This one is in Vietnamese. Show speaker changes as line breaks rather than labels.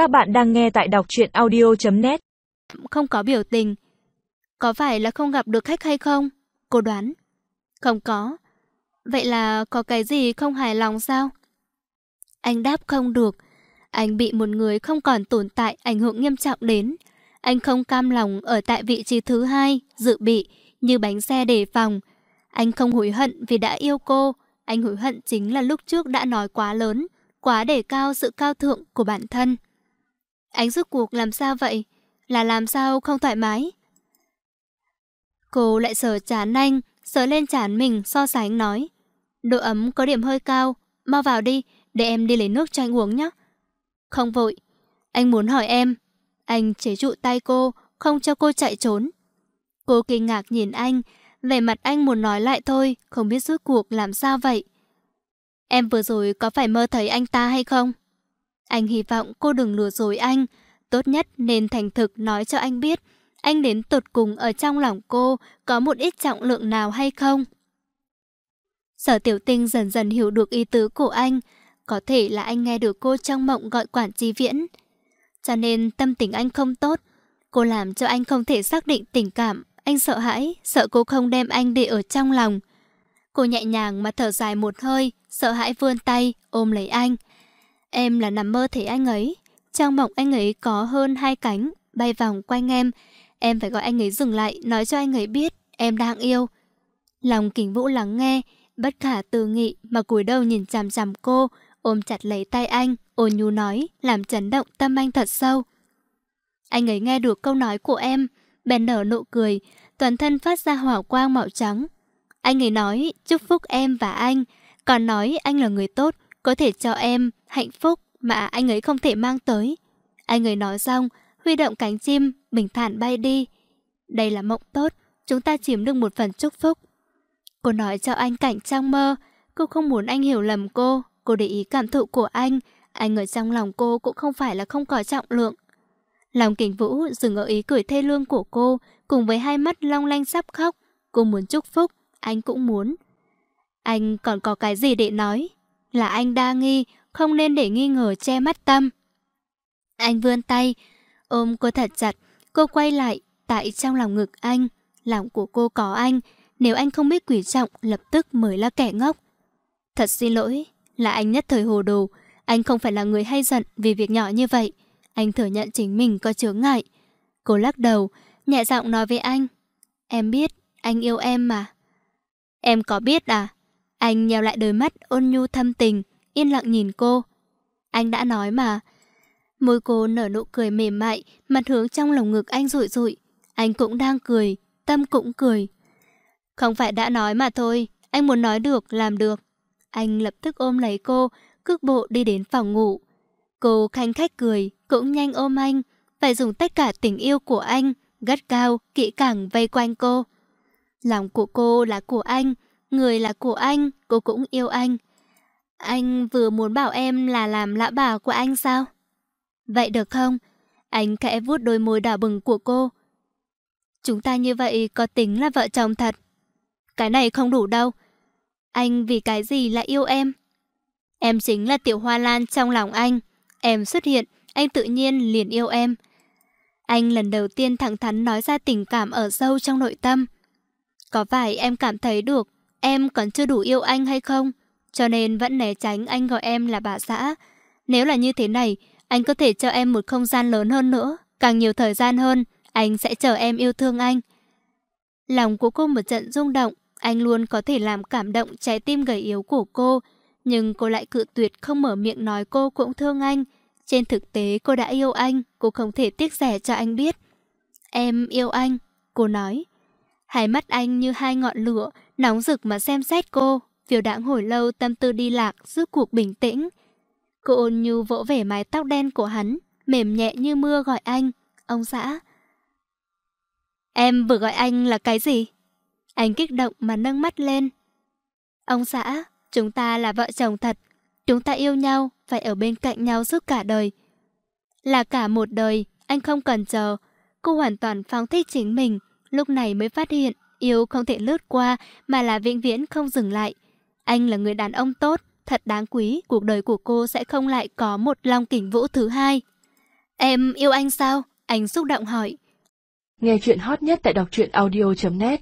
Các bạn đang nghe tại đọc truyện audio.net
Không có biểu tình. Có phải là không gặp được khách hay không? Cô đoán. Không có. Vậy là có cái gì không hài lòng sao? Anh đáp không được. Anh bị một người không còn tồn tại ảnh hưởng nghiêm trọng đến. Anh không cam lòng ở tại vị trí thứ hai, dự bị, như bánh xe đề phòng. Anh không hối hận vì đã yêu cô. Anh hối hận chính là lúc trước đã nói quá lớn, quá để cao sự cao thượng của bản thân. Anh rước cuộc làm sao vậy? Là làm sao không thoải mái? Cô lại sờ chán anh, sờ lên chán mình so sánh nói. Độ ấm có điểm hơi cao, mau vào đi, để em đi lấy nước cho anh uống nhé. Không vội, anh muốn hỏi em. Anh chế trụ tay cô, không cho cô chạy trốn. Cô kinh ngạc nhìn anh, vẻ mặt anh muốn nói lại thôi, không biết rốt cuộc làm sao vậy. Em vừa rồi có phải mơ thấy anh ta hay không? Anh hy vọng cô đừng lừa dối anh. Tốt nhất nên thành thực nói cho anh biết anh đến tột cùng ở trong lòng cô có một ít trọng lượng nào hay không. Sở tiểu tinh dần dần hiểu được ý tứ của anh. Có thể là anh nghe được cô trong mộng gọi quản trí viễn. Cho nên tâm tình anh không tốt. Cô làm cho anh không thể xác định tình cảm. Anh sợ hãi, sợ cô không đem anh để ở trong lòng. Cô nhẹ nhàng mà thở dài một hơi, sợ hãi vươn tay, ôm lấy anh. Em là nằm mơ thấy anh ấy. Trong mộng anh ấy có hơn hai cánh, bay vòng quanh em. Em phải gọi anh ấy dừng lại, nói cho anh ấy biết em đang yêu. Lòng kính vũ lắng nghe, bất khả tư nghị mà cúi đầu nhìn chằm chằm cô, ôm chặt lấy tay anh, ôn nhu nói, làm chấn động tâm anh thật sâu. Anh ấy nghe được câu nói của em, bèn nở nụ cười, toàn thân phát ra hỏa quang màu trắng. Anh ấy nói chúc phúc em và anh, còn nói anh là người tốt, có thể cho em hạnh phúc mà anh ấy không thể mang tới. Anh ấy nói xong, huy động cánh chim, bình thản bay đi. Đây là mộng tốt, chúng ta chiếm được một phần chúc phúc. Cô nói cho anh cảnh trong mơ, cô không muốn anh hiểu lầm cô, cô để ý cảm thụ của anh, anh ở trong lòng cô cũng không phải là không có trọng lượng. Lòng kình vũ dừng ở ý cười thê lương của cô, cùng với hai mắt long lanh sắp khóc. Cô muốn chúc phúc, anh cũng muốn. Anh còn có cái gì để nói? Là anh đa nghi, không nên để nghi ngờ che mắt tâm. Anh vươn tay, ôm cô thật chặt, cô quay lại, tại trong lòng ngực anh. Lòng của cô có anh, nếu anh không biết quý trọng, lập tức mới là kẻ ngốc. Thật xin lỗi, là anh nhất thời hồ đồ. Anh không phải là người hay giận vì việc nhỏ như vậy. Anh thừa nhận chính mình có chướng ngại. Cô lắc đầu, nhẹ giọng nói với anh. Em biết, anh yêu em mà. Em có biết à? Anh nheo lại đôi mắt ôn nhu thâm tình, yên lặng nhìn cô. Anh đã nói mà. Môi cô nở nụ cười mềm mại, mặt hướng trong lồng ngực anh rụi rụi. Anh cũng đang cười, tâm cũng cười. Không phải đã nói mà thôi, anh muốn nói được, làm được. Anh lập tức ôm lấy cô, cước bộ đi đến phòng ngủ. Cô khanh khách cười, cũng nhanh ôm anh, phải dùng tất cả tình yêu của anh, gắt cao, kỹ càng vây quanh cô. Lòng của cô là của anh, người là của anh, cô cũng yêu anh. Anh vừa muốn bảo em là làm lã bà của anh sao? Vậy được không? Anh khẽ vuốt đôi môi đỏ bừng của cô. Chúng ta như vậy có tính là vợ chồng thật. Cái này không đủ đâu. Anh vì cái gì lại yêu em? Em chính là tiểu hoa lan trong lòng anh. Em xuất hiện, anh tự nhiên liền yêu em. Anh lần đầu tiên thẳng thắn nói ra tình cảm ở sâu trong nội tâm. Có phải em cảm thấy được em còn chưa đủ yêu anh hay không? Cho nên vẫn né tránh anh gọi em là bà xã. Nếu là như thế này, anh có thể cho em một không gian lớn hơn nữa. Càng nhiều thời gian hơn, anh sẽ chờ em yêu thương anh. Lòng của cô một trận rung động, anh luôn có thể làm cảm động trái tim gầy yếu của cô. Nhưng cô lại cự tuyệt không mở miệng nói cô cũng thương anh. Trên thực tế cô đã yêu anh, cô không thể tiếc rẻ cho anh biết. Em yêu anh, cô nói. Hai mắt anh như hai ngọn lửa, nóng rực mà xem xét cô. Phiêu đãng hồi lâu tâm tư đi lạc, giữ cuộc bình tĩnh. Cô ôn nhu vỗ vẻ mái tóc đen của hắn, mềm nhẹ như mưa gọi anh. Ông xã. Em vừa gọi anh là cái gì? Anh kích động mà nâng mắt lên. Ông xã, chúng ta là vợ chồng thật. Chúng ta yêu nhau, phải ở bên cạnh nhau suốt cả đời. Là cả một đời, anh không cần chờ. Cô hoàn toàn phóng thích chính mình, lúc này mới phát hiện yêu không thể lướt qua mà là vĩnh viễn không dừng lại. Anh là người đàn ông tốt, thật đáng quý, cuộc đời của cô sẽ không lại có một long kỉnh vũ thứ hai. Em yêu anh sao? Anh xúc động hỏi.
Nghe chuyện hot nhất tại đọc truyện audio.net